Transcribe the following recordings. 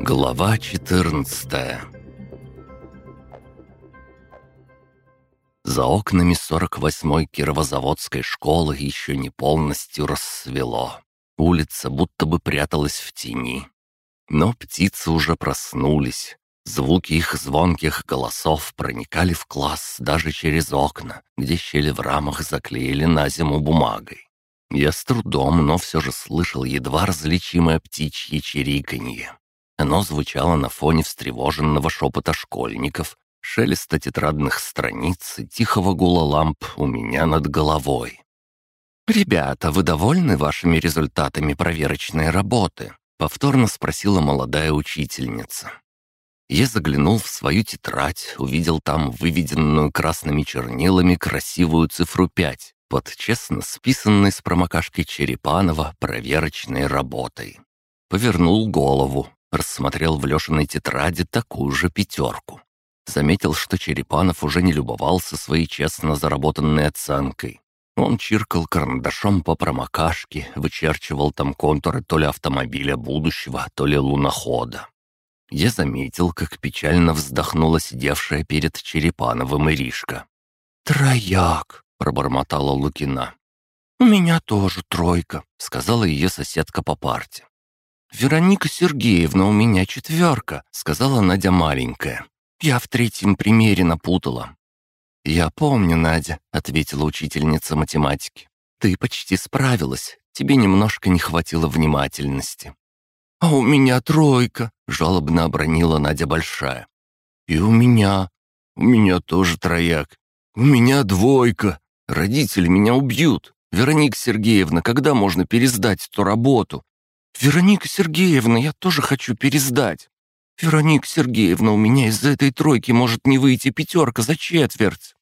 Глава 14 За окнами 48-й Кировозаводской школы еще не полностью рассвело. Улица будто бы пряталась в тени. Но птицы уже проснулись. Звуки их звонких голосов проникали в класс даже через окна, где щели в рамах заклеили на зиму бумагой. Я с трудом, но все же слышал едва различимое птичье чириканье. Оно звучало на фоне встревоженного шепота школьников, шелеста тетрадных страниц и тихого гула ламп у меня над головой. «Ребята, вы довольны вашими результатами проверочной работы?» — повторно спросила молодая учительница. Я заглянул в свою тетрадь, увидел там выведенную красными чернилами красивую цифру 5 под честно списанной с промокашкой Черепанова проверочной работой. Повернул голову, рассмотрел в Лешиной тетради такую же пятерку. Заметил, что Черепанов уже не любовался своей честно заработанной оценкой. Он чиркал карандашом по промокашке, вычерчивал там контуры то ли автомобиля будущего, то ли лунохода. Я заметил, как печально вздохнула сидевшая перед Черепановым Иришка. «Трояк!» — пробормотала Лукина. «У меня тоже тройка», — сказала ее соседка по парте. «Вероника Сергеевна, у меня четверка», — сказала Надя маленькая. Я в третьем примере напутала». «Я помню, Надя», — ответила учительница математики. «Ты почти справилась. Тебе немножко не хватило внимательности». «А у меня тройка», — жалобно обронила Надя Большая. «И у меня. У меня тоже трояк. У меня двойка. Родители меня убьют. Вероника Сергеевна, когда можно пересдать эту работу?» «Вероника Сергеевна, я тоже хочу пересдать». «Вероника Сергеевна, у меня из-за этой тройки может не выйти пятерка за четверть».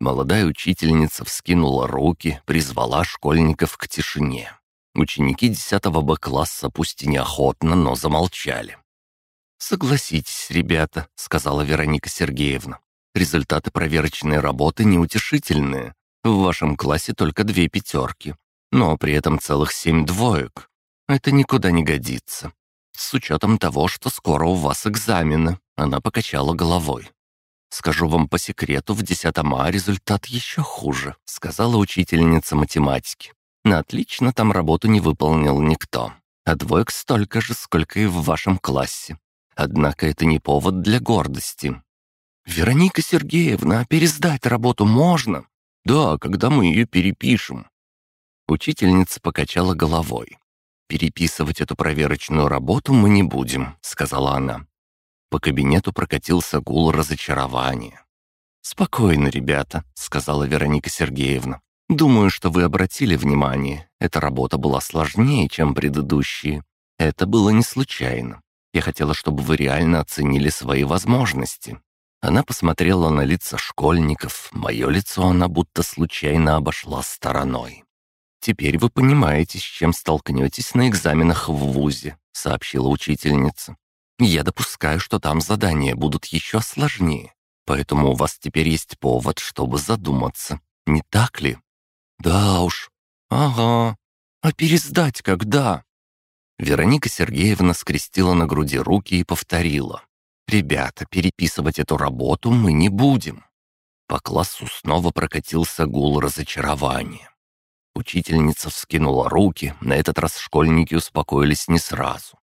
Молодая учительница вскинула руки, призвала школьников к тишине. Ученики 10 Б-класса пусть и неохотно, но замолчали. «Согласитесь, ребята», — сказала Вероника Сергеевна. «Результаты проверочной работы неутешительные. В вашем классе только две пятерки, но при этом целых семь двоек. Это никуда не годится. «С учетом того, что скоро у вас экзамены», — она покачала головой. «Скажу вам по секрету, в 10 А результат еще хуже», — сказала учительница математики. «На отлично там работу не выполнил никто, а двоек столько же, сколько и в вашем классе. Однако это не повод для гордости». «Вероника Сергеевна, пересдать работу можно?» «Да, когда мы ее перепишем». Учительница покачала головой. «Переписывать эту проверочную работу мы не будем», — сказала она. По кабинету прокатился гул разочарования. «Спокойно, ребята», — сказала Вероника Сергеевна. «Думаю, что вы обратили внимание. Эта работа была сложнее, чем предыдущие. Это было не случайно. Я хотела, чтобы вы реально оценили свои возможности». Она посмотрела на лица школьников. Мое лицо она будто случайно обошла стороной. «Теперь вы понимаете, с чем столкнетесь на экзаменах в ВУЗе», — сообщила учительница. «Я допускаю, что там задания будут еще сложнее, поэтому у вас теперь есть повод, чтобы задуматься. Не так ли?» «Да уж. Ага. А пересдать когда?» Вероника Сергеевна скрестила на груди руки и повторила. «Ребята, переписывать эту работу мы не будем». По классу снова прокатился гул разочарования. Учительница вскинула руки, на этот раз школьники успокоились не сразу.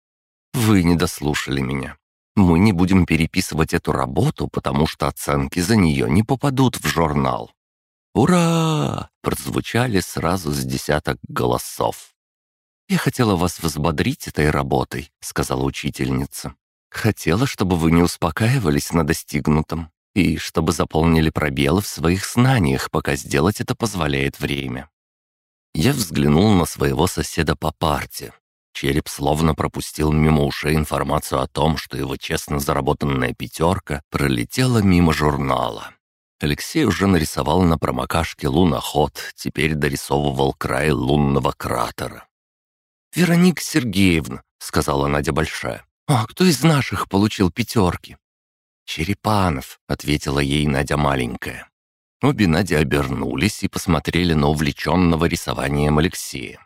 «Вы не дослушали меня. Мы не будем переписывать эту работу, потому что оценки за нее не попадут в журнал». «Ура!» — прозвучали сразу с десяток голосов. «Я хотела вас взбодрить этой работой», — сказала учительница. «Хотела, чтобы вы не успокаивались на достигнутом и чтобы заполнили пробелы в своих знаниях, пока сделать это позволяет время. Я взглянул на своего соседа по парте. Череп словно пропустил мимо ушей информацию о том, что его честно заработанная пятерка пролетела мимо журнала. Алексей уже нарисовал на промокашке луноход, теперь дорисовывал край лунного кратера. «Вероника Сергеевна», — сказала Надя Большая, — «а кто из наших получил пятерки?» «Черепанов», — ответила ей Надя Маленькая. Обе Нади обернулись и посмотрели на увлеченного рисованием Алексея.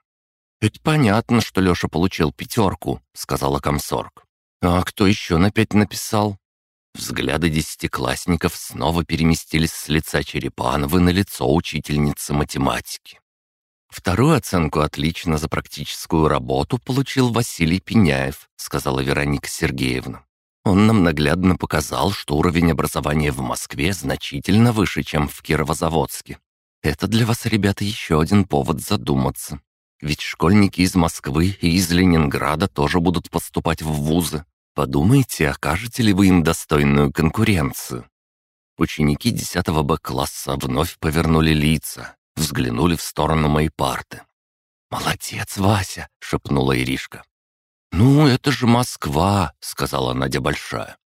«Это понятно, что Леша получил пятерку», — сказала комсорг. «А кто еще на пять написал?» Взгляды десятиклассников снова переместились с лица Черепановой на лицо учительницы математики. «Вторую оценку «отлично» за практическую работу получил Василий Пеняев», сказала Вероника Сергеевна. «Он нам наглядно показал, что уровень образования в Москве значительно выше, чем в Кировозаводске. Это для вас, ребята, еще один повод задуматься. Ведь школьники из Москвы и из Ленинграда тоже будут поступать в вузы. Подумайте, окажете ли вы им достойную конкуренцию. Ученики 10 Б-класса вновь повернули лица, взглянули в сторону моей парты. «Молодец, Вася!» — шепнула Иришка. «Ну, это же Москва!» — сказала Надя Большая.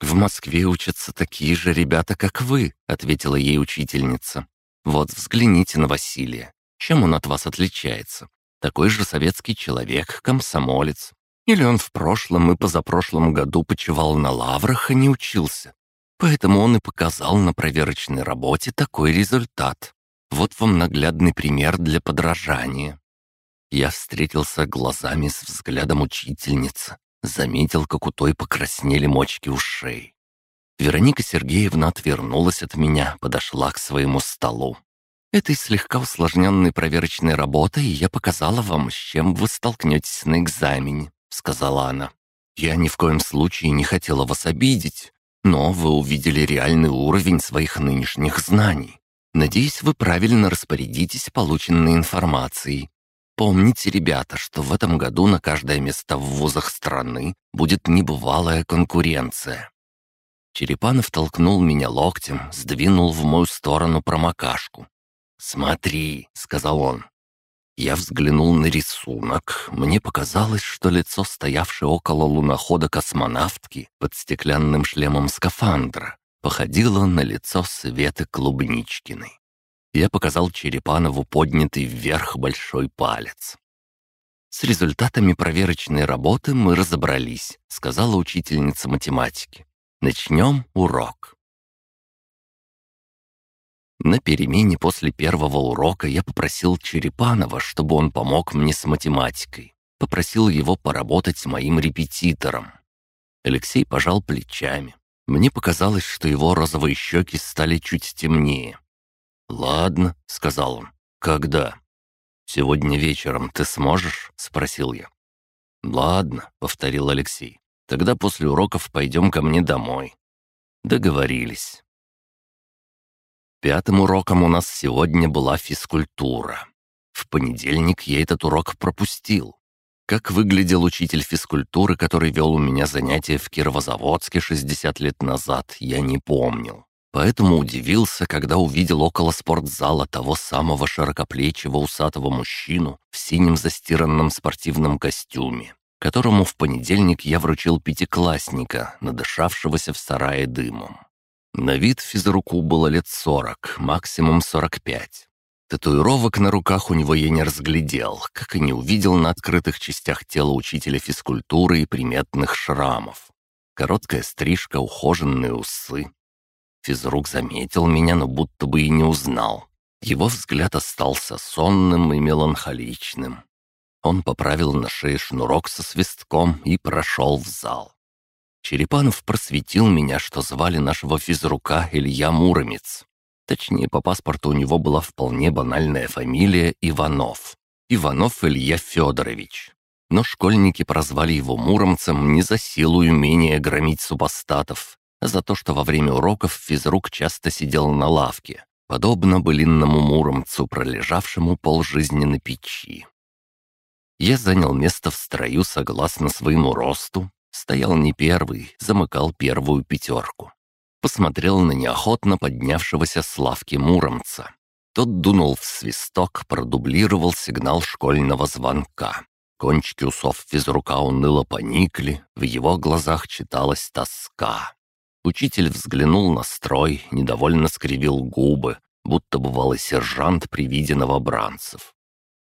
«В Москве учатся такие же ребята, как вы», — ответила ей учительница. «Вот взгляните на Василия. Чем он от вас отличается? Такой же советский человек, комсомолец. Или он в прошлом и позапрошлом году почивал на лаврах, а не учился. Поэтому он и показал на проверочной работе такой результат. Вот вам наглядный пример для подражания. Я встретился глазами с взглядом учительницы, заметил, как у той покраснели мочки ушей. Вероника Сергеевна отвернулась от меня, подошла к своему столу. Этой слегка усложненной проверочной работой я показала вам, с чем вы столкнетесь на экзамене сказала она. «Я ни в коем случае не хотела вас обидеть, но вы увидели реальный уровень своих нынешних знаний. Надеюсь, вы правильно распорядитесь полученной информацией. Помните, ребята, что в этом году на каждое место в вузах страны будет небывалая конкуренция». Черепанов толкнул меня локтем, сдвинул в мою сторону промокашку. «Смотри», — сказал он, я взглянул на рисунок. Мне показалось, что лицо стоявшей около лунохода космонавтки под стеклянным шлемом скафандра походило на лицо Светы Клубничкиной. Я показал Черепанову поднятый вверх большой палец. «С результатами проверочной работы мы разобрались», — сказала учительница математики. «Начнем урок». На перемене после первого урока я попросил Черепанова, чтобы он помог мне с математикой. Попросил его поработать с моим репетитором. Алексей пожал плечами. Мне показалось, что его розовые щеки стали чуть темнее. «Ладно», — сказал он. «Когда?» «Сегодня вечером ты сможешь?» — спросил я. «Ладно», — повторил Алексей. «Тогда после уроков пойдем ко мне домой». Договорились. Пятым уроком у нас сегодня была физкультура. В понедельник я этот урок пропустил. Как выглядел учитель физкультуры, который вел у меня занятия в Кировозаводске 60 лет назад, я не помнил. Поэтому удивился, когда увидел около спортзала того самого широкоплечего усатого мужчину в синем застиранном спортивном костюме, которому в понедельник я вручил пятиклассника, надышавшегося в сарае дымом. На вид физруку было лет сорок, максимум сорок пять. Татуировок на руках у него я не разглядел, как и не увидел на открытых частях тела учителя физкультуры и приметных шрамов. Короткая стрижка, ухоженные усы. Физрук заметил меня, но будто бы и не узнал. Его взгляд остался сонным и меланхоличным. Он поправил на шее шнурок со свистком и прошел в зал. Черепанов просветил меня, что звали нашего физрука Илья Муромец. Точнее, по паспорту у него была вполне банальная фамилия Иванов. Иванов Илья Федорович. Но школьники прозвали его Муромцем не за силу и умение громить супостатов, а за то, что во время уроков физрук часто сидел на лавке, подобно былинному Муромцу, пролежавшему полжизни на печи. Я занял место в строю согласно своему росту, Стоял не первый, замыкал первую пятерку. Посмотрел на неохотно поднявшегося с лавки Муромца. Тот дунул в свисток, продублировал сигнал школьного звонка. Кончики усов физрука уныло поникли, в его глазах читалась тоска. Учитель взглянул на строй, недовольно скривил губы, будто бывалый сержант при виде новобранцев.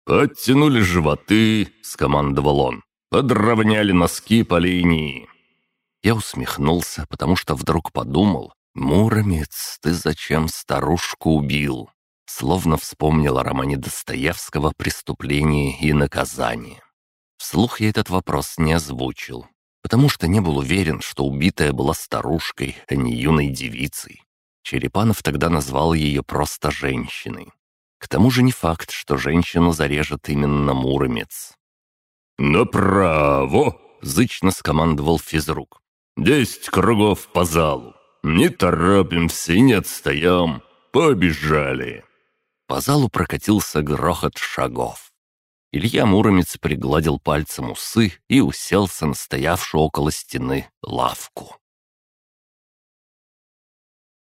«Подтянули животы», — скомандовал он. Подровняли носки по линии. Я усмехнулся, потому что вдруг подумал, «Муромец, ты зачем старушку убил?» словно вспомнил о романе Достоевского «Преступление и наказание». Вслух я этот вопрос не озвучил, потому что не был уверен, что убитая была старушкой, а не юной девицей. Черепанов тогда назвал ее просто женщиной. К тому же не факт, что женщину зарежет именно Муромец. «Направо!» — зычно скомандовал физрук. «Десять кругов по залу. Не торопимся и не отстаем. Побежали!» По залу прокатился грохот шагов. Илья Муромец пригладил пальцем усы и уселся на стоявшую около стены лавку.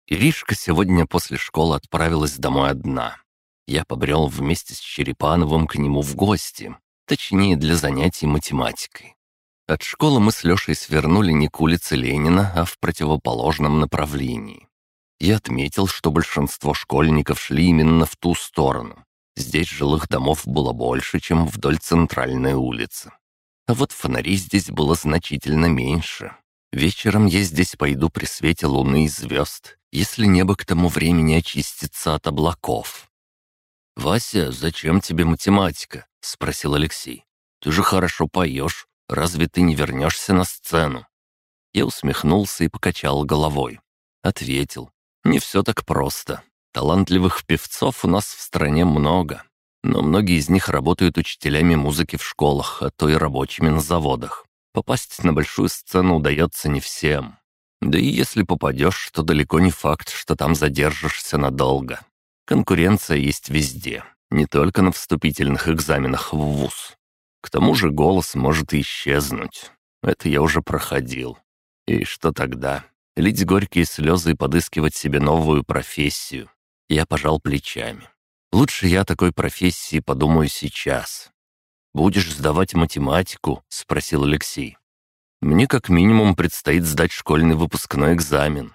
Иришка сегодня после школы отправилась домой одна. Я побрел вместе с Черепановым к нему в гости, точнее для занятий математикой. От школы мы с Лешей свернули не к улице Ленина, а в противоположном направлении. Я отметил, что большинство школьников шли именно в ту сторону. Здесь жилых домов было больше, чем вдоль центральной улицы. А вот фонарей здесь было значительно меньше. Вечером я здесь пойду при свете луны и звезд, если небо к тому времени очистится от облаков. «Вася, зачем тебе математика?» — спросил Алексей. «Ты же хорошо поешь. Разве ты не вернешься на сцену?» Я усмехнулся и покачал головой. Ответил. Не все так просто. Талантливых певцов у нас в стране много, но многие из них работают учителями музыки в школах, а то и рабочими на заводах. Попасть на большую сцену удается не всем. Да и если попадешь, то далеко не факт, что там задержишься надолго. Конкуренция есть везде, не только на вступительных экзаменах в ВУЗ. К тому же голос может исчезнуть. Это я уже проходил. И что тогда? лить горькие слезы и подыскивать себе новую профессию. Я пожал плечами. Лучше я такой профессии подумаю сейчас. «Будешь сдавать математику?» — спросил Алексей. «Мне как минимум предстоит сдать школьный выпускной экзамен».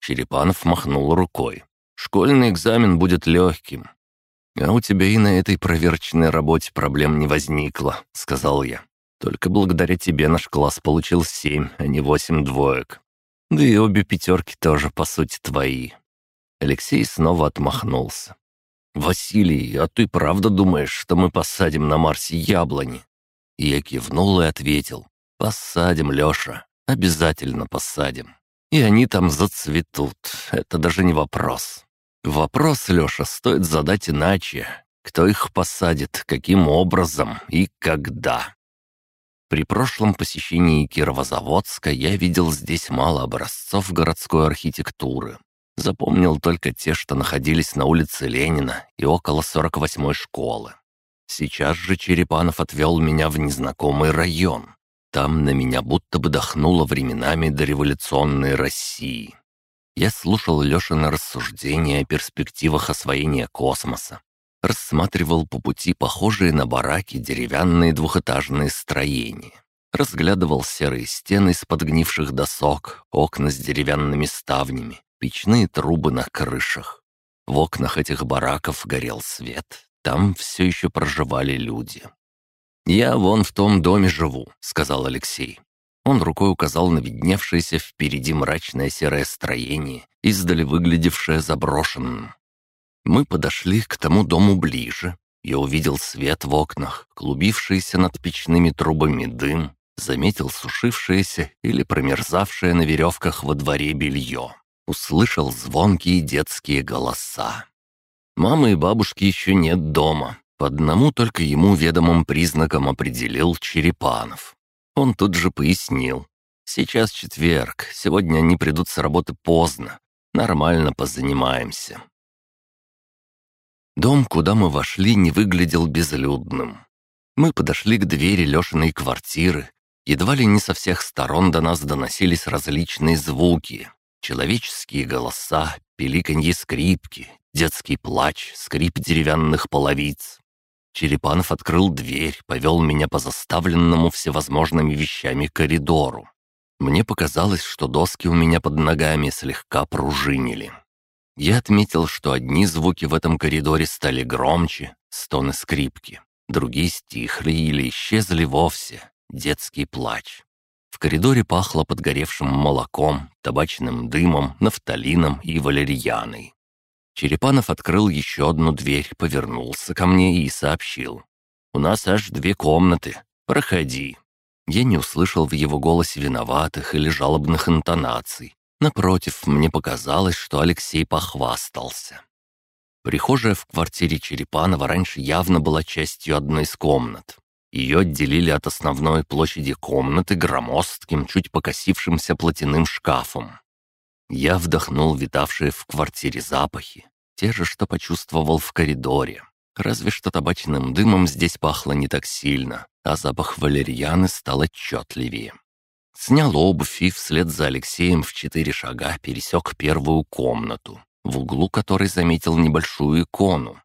Черепанов махнул рукой. «Школьный экзамен будет легким». «А у тебя и на этой проверочной работе проблем не возникло», — сказал я. «Только благодаря тебе наш класс получил семь, а не восемь двоек. Да и обе пятерки тоже, по сути, твои». Алексей снова отмахнулся. «Василий, а ты правда думаешь, что мы посадим на Марсе яблони?» И я кивнул и ответил. «Посадим, Леша, обязательно посадим. И они там зацветут, это даже не вопрос. Вопрос, Леша, стоит задать иначе. Кто их посадит, каким образом и когда?» При прошлом посещении Кировозаводска я видел здесь мало образцов городской архитектуры. Запомнил только те, что находились на улице Ленина и около 48-й школы. Сейчас же Черепанов отвел меня в незнакомый район. Там на меня будто бы дохнуло временами дореволюционной России. Я слушал Лешины рассуждения о перспективах освоения космоса, рассматривал по пути похожие на бараки деревянные двухэтажные строения. Разглядывал серые стены из подгнивших досок, окна с деревянными ставнями, печные трубы на крышах. В окнах этих бараков горел свет. Там все еще проживали люди. «Я вон в том доме живу», — сказал Алексей. Он рукой указал на видневшееся впереди мрачное серое строение, издали выглядевшее заброшенным. Мы подошли к тому дому ближе. Я увидел свет в окнах, клубившийся над печными трубами дым, заметил сушившееся или промерзавшее на веревках во дворе белье. Услышал звонкие детские голоса. Мамы и бабушки еще нет дома. По одному только ему ведомым признакам определил Черепанов. Он тут же пояснил. «Сейчас четверг, сегодня они придут с работы поздно. Нормально позанимаемся. Дом, куда мы вошли, не выглядел безлюдным. Мы подошли к двери Лешиной квартиры. Едва ли не со всех сторон до нас доносились различные звуки. Человеческие голоса, пеликанье скрипки, детский плач, скрип деревянных половиц. Черепанов открыл дверь, повел меня по заставленному всевозможными вещами коридору. Мне показалось, что доски у меня под ногами слегка пружинили. Я отметил, что одни звуки в этом коридоре стали громче, стоны скрипки, другие стихли или исчезли вовсе, детский плач. В коридоре пахло подгоревшим молоком, табачным дымом, нафталином и валерьяной. Черепанов открыл еще одну дверь, повернулся ко мне и сообщил. «У нас аж две комнаты. Проходи». Я не услышал в его голосе виноватых или жалобных интонаций. Напротив, мне показалось, что Алексей похвастался. Прихожая в квартире Черепанова раньше явно была частью одной из комнат. Ее отделили от основной площади комнаты громоздким, чуть покосившимся платяным шкафом. Я вдохнул витавшие в квартире запахи, те же, что почувствовал в коридоре. Разве что табачным дымом здесь пахло не так сильно, а запах валерьяны стал отчетливее. Снял обувь и вслед за Алексеем в четыре шага пересек первую комнату, в углу которой заметил небольшую икону.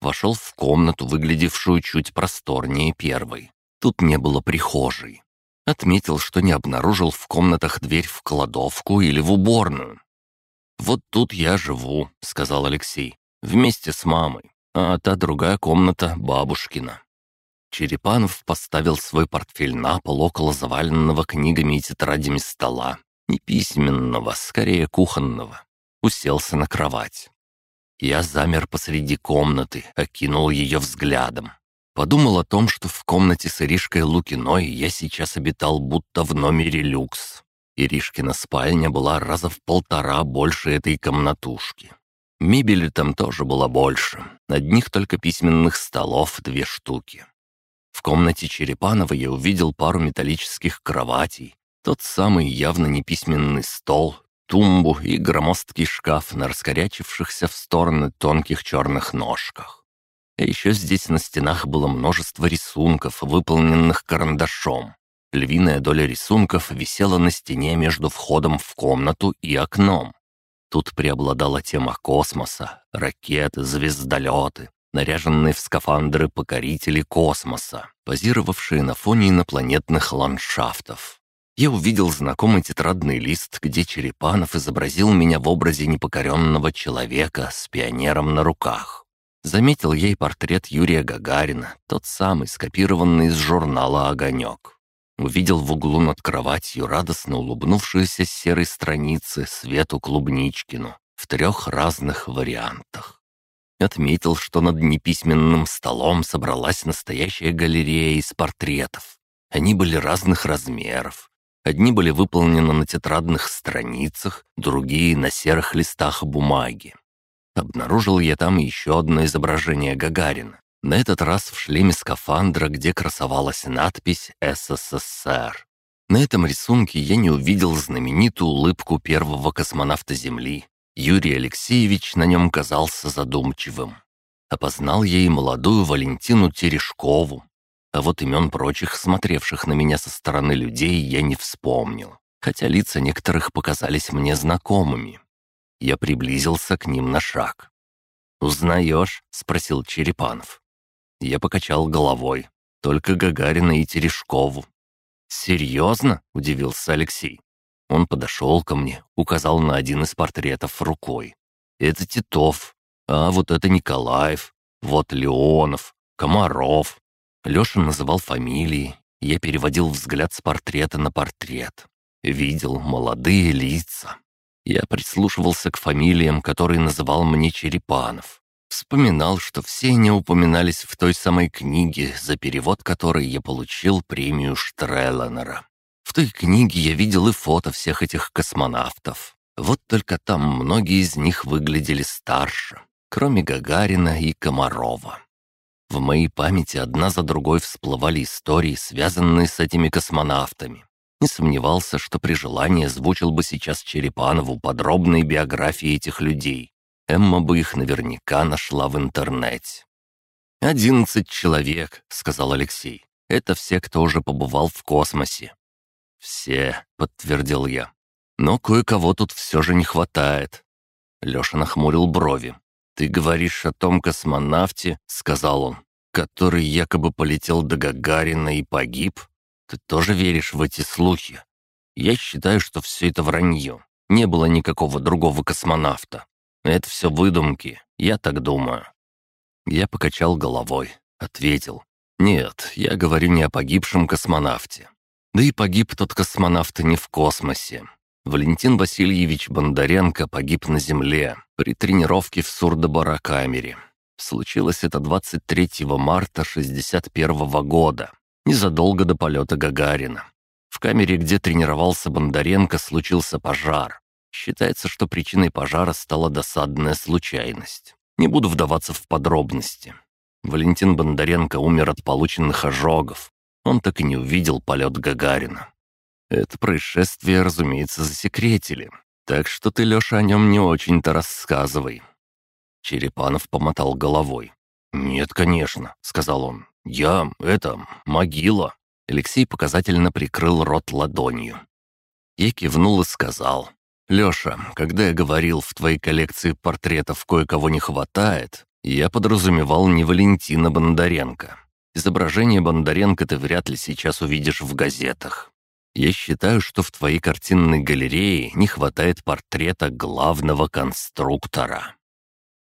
Вошел в комнату, выглядевшую чуть просторнее первой. Тут не было прихожей. Отметил, что не обнаружил в комнатах дверь в кладовку или в уборную. «Вот тут я живу», — сказал Алексей, — «вместе с мамой, а та другая комната бабушкина». Черепанов поставил свой портфель на пол около заваленного книгами и тетрадями стола. Не письменного, скорее кухонного. Уселся на кровать. Я замер посреди комнаты, окинул ее взглядом. Подумал о том, что в комнате с Иришкой Лукиной я сейчас обитал будто в номере люкс. Иришкина спальня была раза в полтора больше этой комнатушки. Мебели там тоже было больше. Одних только письменных столов две штуки. В комнате Черепанова я увидел пару металлических кроватей, тот самый явно не письменный стол, тумбу и громоздкий шкаф на раскорячившихся в стороны тонких черных ножках. А еще здесь на стенах было множество рисунков, выполненных карандашом. Львиная доля рисунков висела на стене между входом в комнату и окном. Тут преобладала тема космоса, ракеты, звездолеты, наряженные в скафандры покорители космоса, позировавшие на фоне инопланетных ландшафтов. Я увидел знакомый тетрадный лист, где Черепанов изобразил меня в образе непокоренного человека с пионером на руках. Заметил ей портрет Юрия Гагарина, тот самый, скопированный из журнала «Огонек». Увидел в углу над кроватью радостно улыбнувшуюся с серой страницы Свету Клубничкину в трех разных вариантах. Отметил, что над неписьменным столом собралась настоящая галерея из портретов. Они были разных размеров. Одни были выполнены на тетрадных страницах, другие — на серых листах бумаги. Обнаружил я там еще одно изображение Гагарина. На этот раз в шлеме скафандра, где красовалась надпись «СССР». На этом рисунке я не увидел знаменитую улыбку первого космонавта Земли. Юрий Алексеевич на нем казался задумчивым. Опознал я и молодую Валентину Терешкову. А вот имен прочих, смотревших на меня со стороны людей, я не вспомнил, хотя лица некоторых показались мне знакомыми. Я приблизился к ним на шаг. «Узнаешь?» — спросил Черепанов. Я покачал головой. Только Гагарина и Терешкову. «Серьезно?» — удивился Алексей. Он подошел ко мне, указал на один из портретов рукой. «Это Титов, а вот это Николаев, вот Леонов, Комаров». Леша называл фамилии, я переводил взгляд с портрета на портрет. Видел молодые лица, я прислушивался к фамилиям, которые называл мне Черепанов. Вспоминал, что все они упоминались в той самой книге, за перевод которой я получил премию Штрелленера. В той книге я видел и фото всех этих космонавтов. Вот только там многие из них выглядели старше, кроме Гагарина и Комарова. В моей памяти одна за другой всплывали истории, связанные с этими космонавтами. Не сомневался, что при желании озвучил бы сейчас Черепанову подробные биографии этих людей. Эмма бы их наверняка нашла в интернете. «Одиннадцать человек», — сказал Алексей. «Это все, кто уже побывал в космосе». «Все», — подтвердил я. «Но кое-кого тут все же не хватает». Леша нахмурил брови. «Ты говоришь о том космонавте», — сказал он, «который якобы полетел до Гагарина и погиб?» Ты тоже веришь в эти слухи? Я считаю, что все это вранье. Не было никакого другого космонавта. Это все выдумки, я так думаю». Я покачал головой, ответил. «Нет, я говорю не о погибшем космонавте. Да и погиб тот космонавт не в космосе. Валентин Васильевич Бондаренко погиб на земле при тренировке в сурдобарокамере. Случилось это 23 марта 61 года, незадолго до полета Гагарина. В камере, где тренировался Бондаренко, случился пожар. Считается, что причиной пожара стала досадная случайность. Не буду вдаваться в подробности. Валентин Бондаренко умер от полученных ожогов. Он так и не увидел полет Гагарина. Это происшествие, разумеется, засекретили. Так что ты, Леша, о нем не очень-то рассказывай». Черепанов помотал головой. «Нет, конечно», — сказал он. «Я... это... могила». Алексей показательно прикрыл рот ладонью. Я кивнул и сказал. «Леша, когда я говорил, в твоей коллекции портретов кое-кого не хватает, я подразумевал не Валентина Бондаренко. Изображение Бондаренко ты вряд ли сейчас увидишь в газетах. Я считаю, что в твоей картинной галерее не хватает портрета главного конструктора.